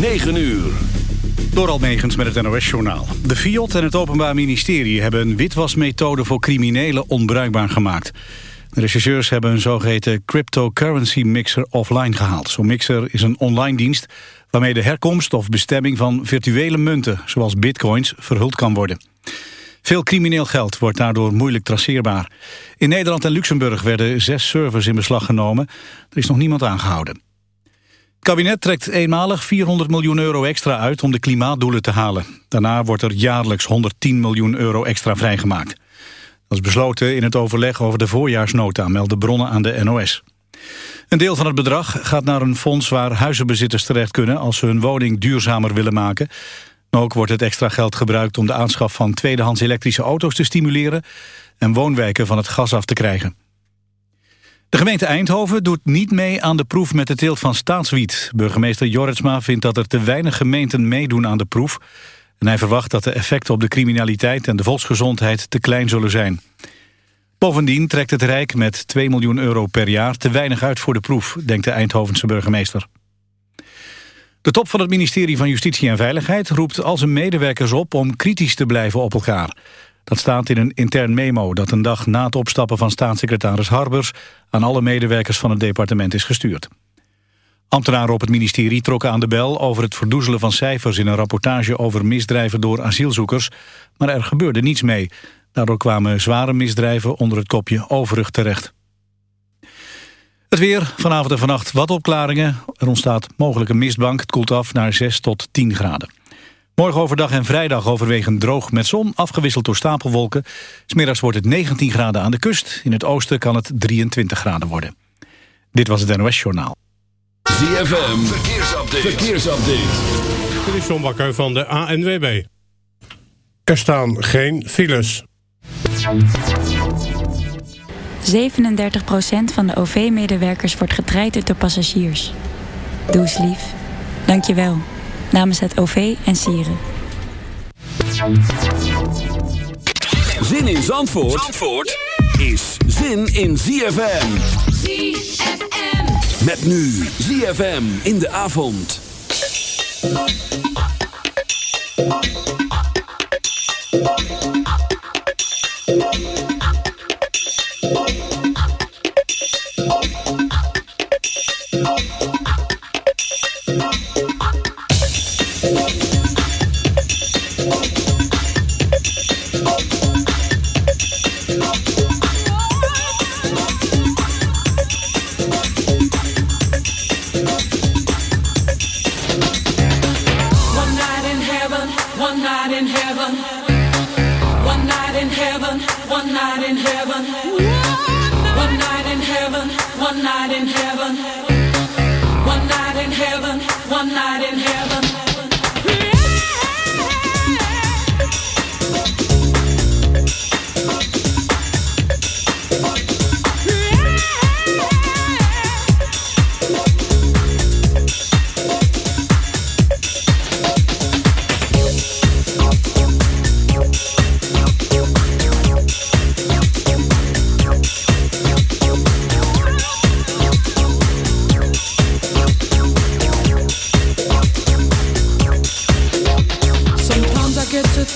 9 uur. Door Almegens met het NOS-journaal. De FIOD en het Openbaar Ministerie hebben een witwasmethode voor criminelen onbruikbaar gemaakt. De rechercheurs hebben een zogeheten cryptocurrency mixer offline gehaald. Zo'n mixer is een online dienst waarmee de herkomst of bestemming van virtuele munten, zoals bitcoins, verhuld kan worden. Veel crimineel geld wordt daardoor moeilijk traceerbaar. In Nederland en Luxemburg werden zes servers in beslag genomen. Er is nog niemand aangehouden. Kabinet trekt eenmalig 400 miljoen euro extra uit om de klimaatdoelen te halen. Daarna wordt er jaarlijks 110 miljoen euro extra vrijgemaakt. Dat is besloten in het overleg over de voorjaarsnota, melden bronnen aan de NOS. Een deel van het bedrag gaat naar een fonds waar huizenbezitters terecht kunnen... als ze hun woning duurzamer willen maken. Ook wordt het extra geld gebruikt om de aanschaf van tweedehands elektrische auto's te stimuleren... en woonwijken van het gas af te krijgen. De gemeente Eindhoven doet niet mee aan de proef met de teelt van staatswiet. Burgemeester Jorritsma vindt dat er te weinig gemeenten meedoen aan de proef. En hij verwacht dat de effecten op de criminaliteit en de volksgezondheid te klein zullen zijn. Bovendien trekt het Rijk met 2 miljoen euro per jaar te weinig uit voor de proef, denkt de Eindhovense burgemeester. De top van het ministerie van Justitie en Veiligheid roept al zijn medewerkers op om kritisch te blijven op elkaar. Dat staat in een intern memo dat een dag na het opstappen van staatssecretaris Harbers aan alle medewerkers van het departement is gestuurd. Ambtenaren op het ministerie trokken aan de bel over het verdoezelen van cijfers in een rapportage over misdrijven door asielzoekers, maar er gebeurde niets mee. Daardoor kwamen zware misdrijven onder het kopje overig terecht. Het weer, vanavond en vannacht wat opklaringen. Er ontstaat mogelijk een mistbank. Het koelt af naar 6 tot 10 graden. Morgen overdag en vrijdag overwegend droog met zon, afgewisseld door stapelwolken. Smiddags wordt het 19 graden aan de kust. In het oosten kan het 23 graden worden. Dit was het NOS Journaal. ZFM, verkeersupdate. verkeersupdate. Dit is John Bakker van de ANWB. Er staan geen files. 37% van de OV-medewerkers wordt getraind door passagiers. Doe eens lief. Dank je wel namens het OV en Sieren. Zin in Zandvoort, Zandvoort is zin in ZFM. ZFM. Met nu ZFM in de avond.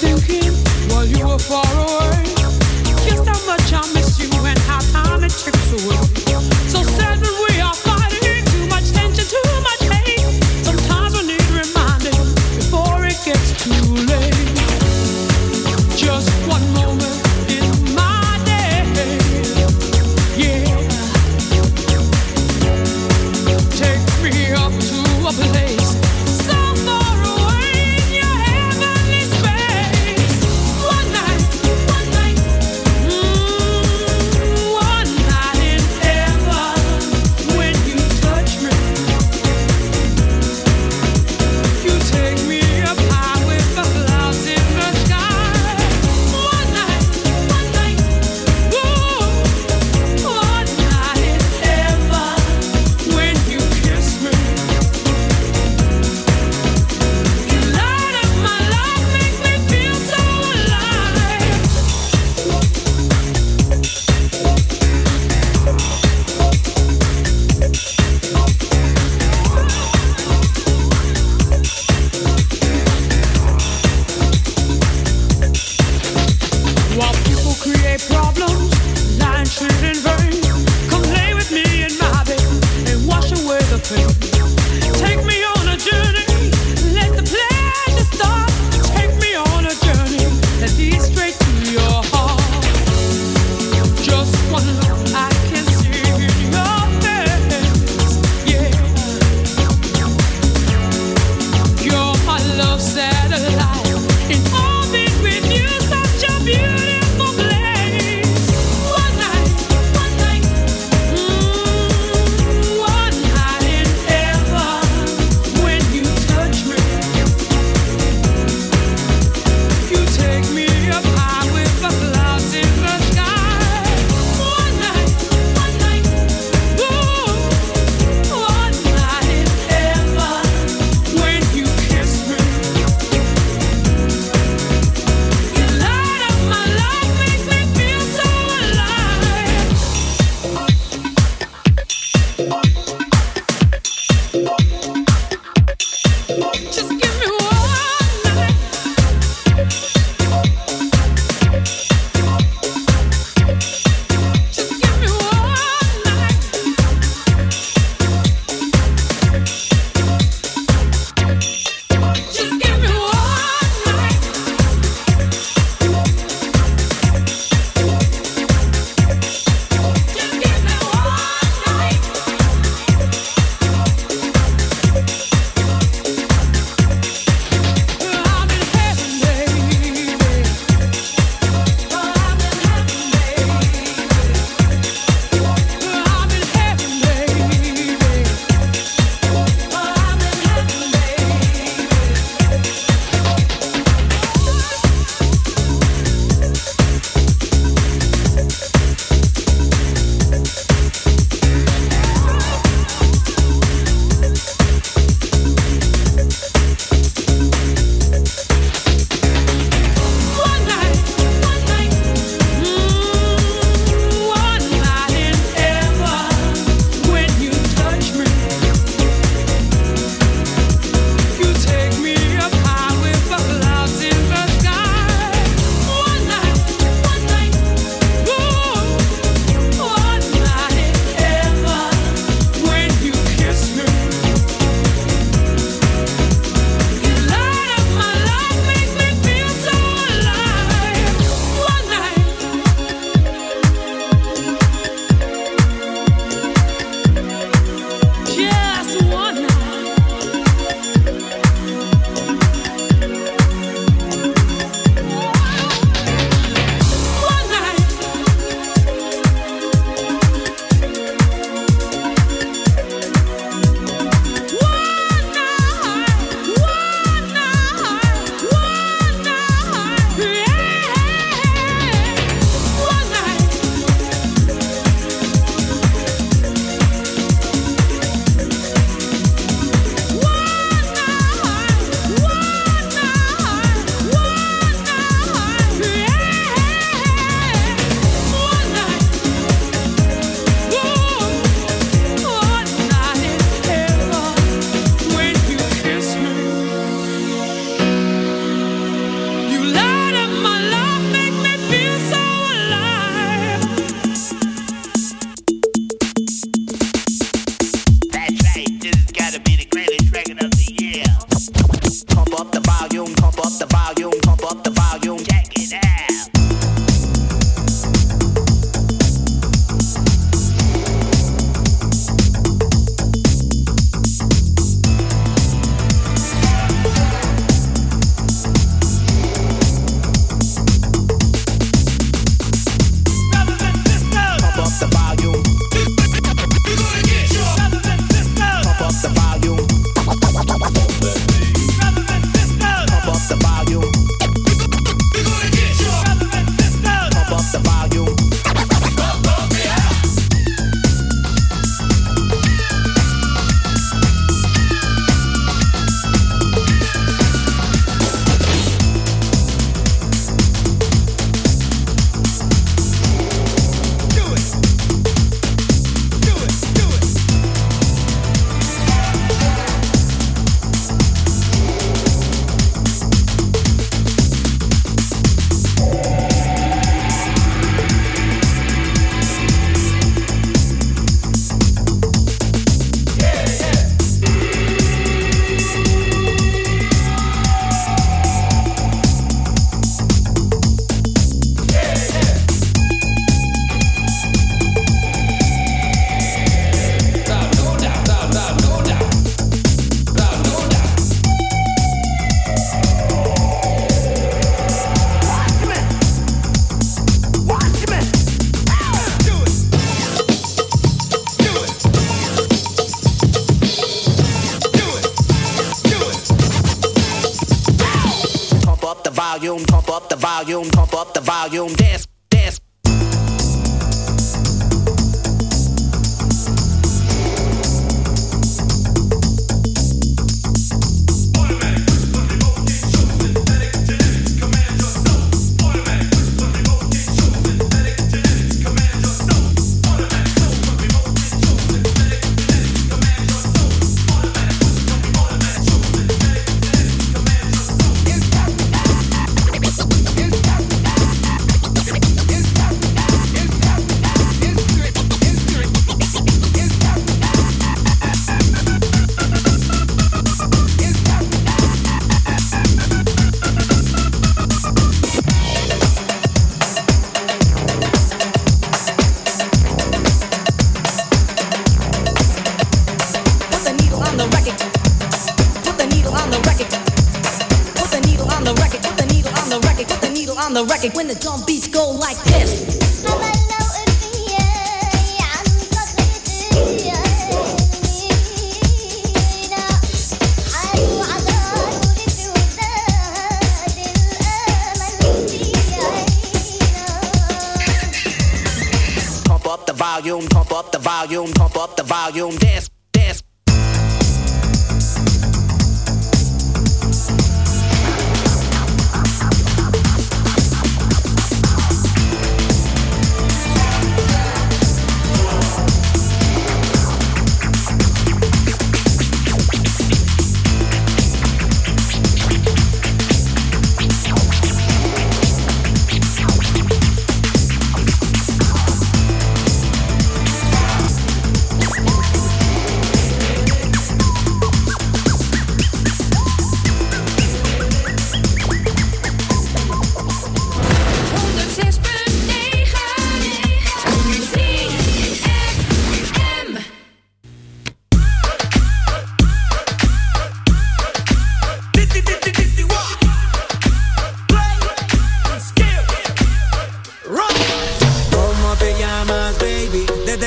thinking while you were far away.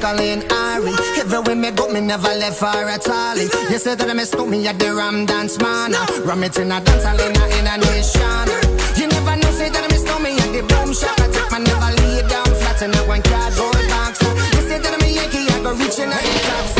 Jacqueline Ari. Everywhere me go, me never left for a tally. You say that I missed me at the Ram Dance Man. Ram it in a dance, I in a nation. You never know, say that I missed me at the Boom Shop. I take my never lay down flat in a one cardboard box. You say that I'm a Yankee, I go reaching out top.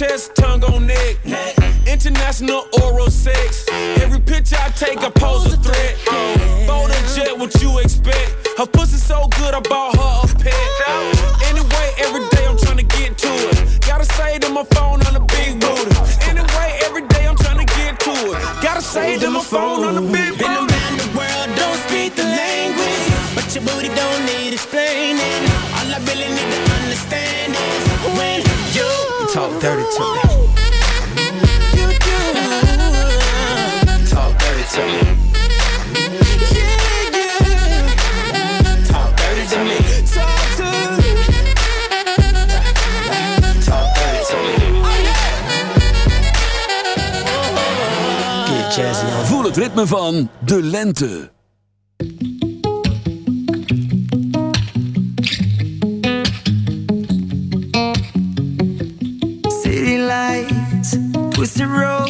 Chest to chest, tongue on neck. International oral sex. Every picture I take, I pose a threat. Bold and jet, what you expect? Her pussy so good, I bought her a pet. Dirty. Voel het ritme van de lente. the road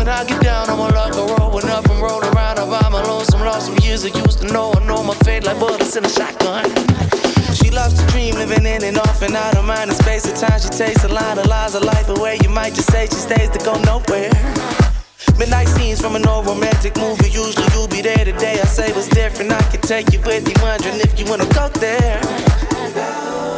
When I get down on my luck, I rollin' up and roll around. I buy my lonesome, lost some years I used to know. I know my fate like bullets in a shotgun. She loves to dream, living in and off and out of mind and space. At time, she takes a line of lies of life away. You might just say she stays to go nowhere. Midnight scenes from an old romantic movie. Usually you'll be there today. I say what's different. I can take you with me, wondering if you wanna go there.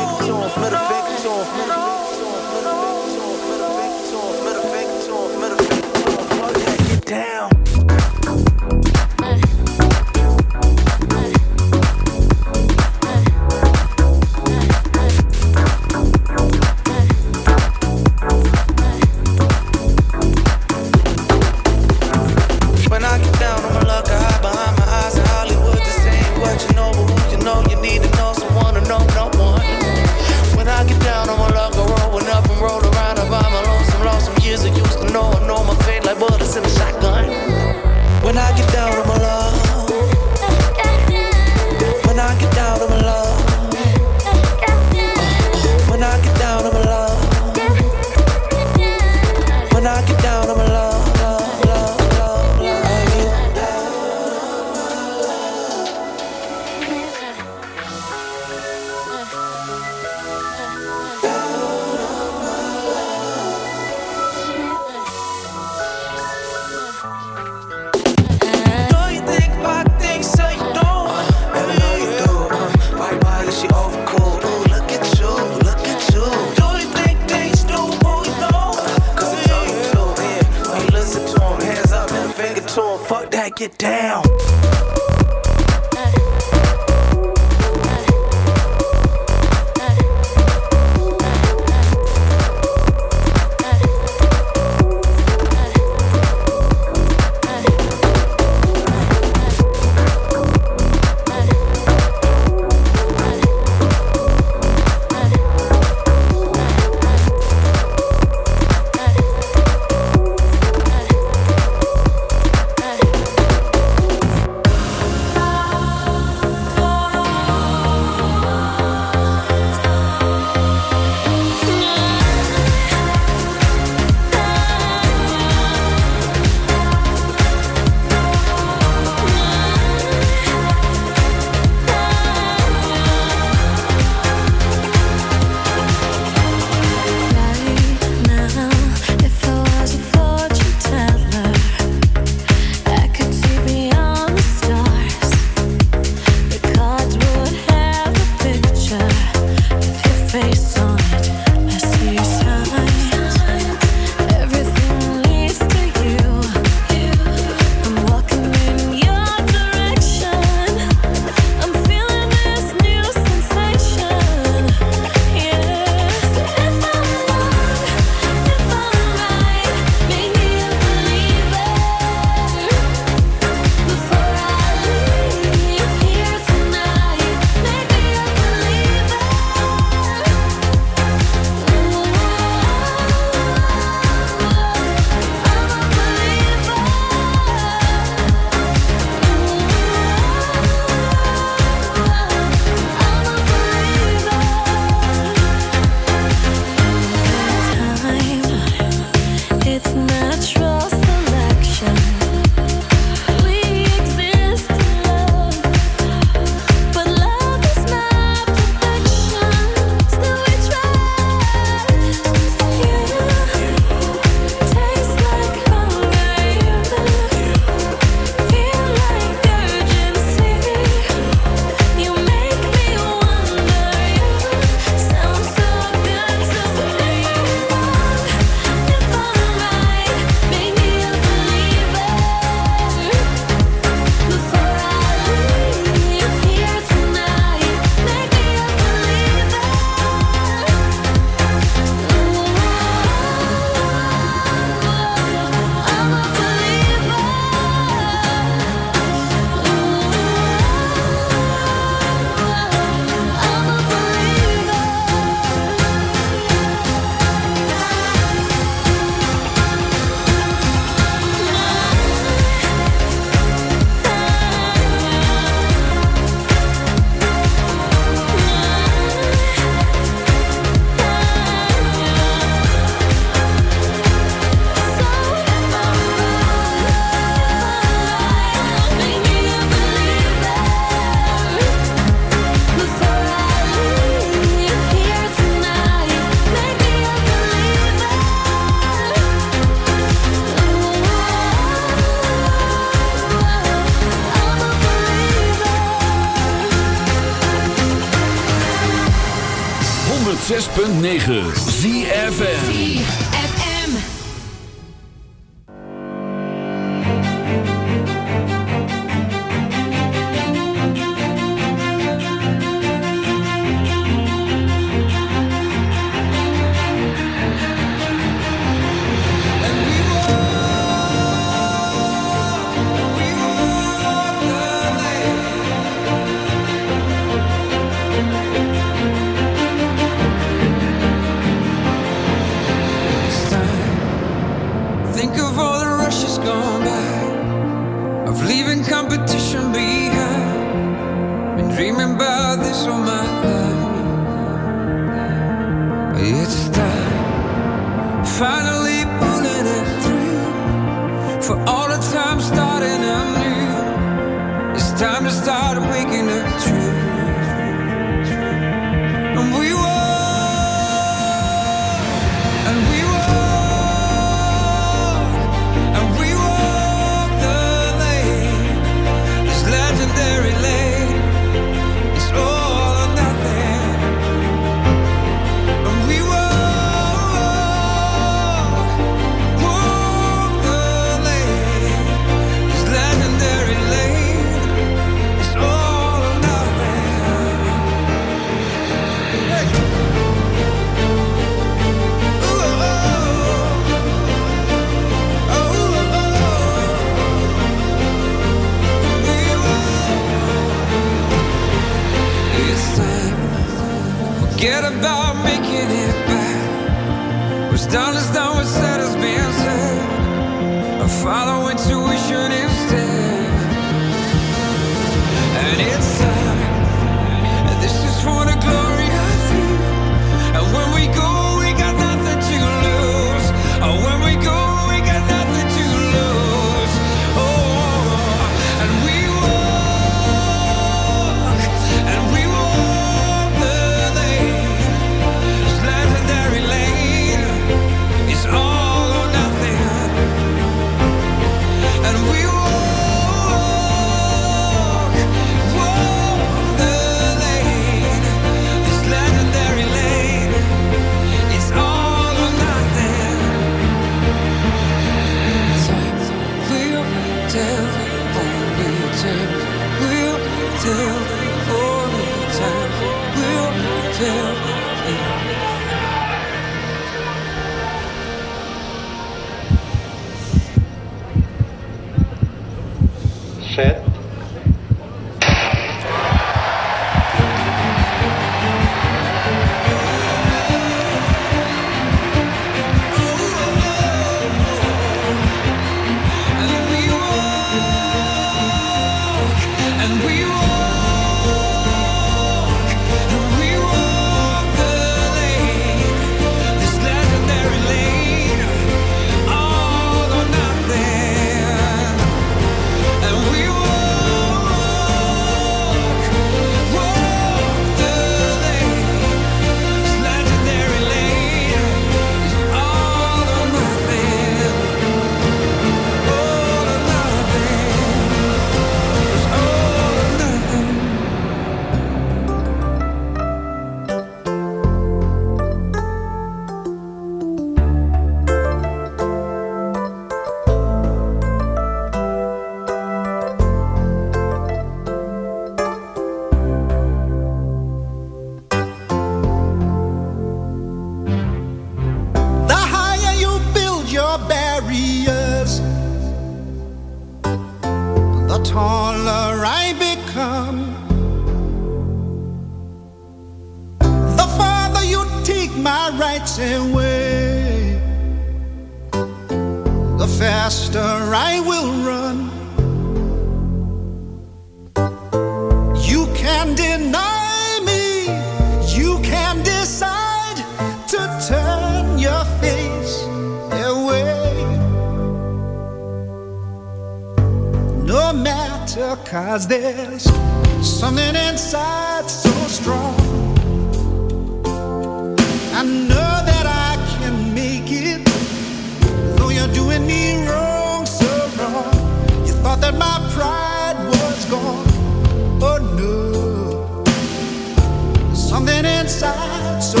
so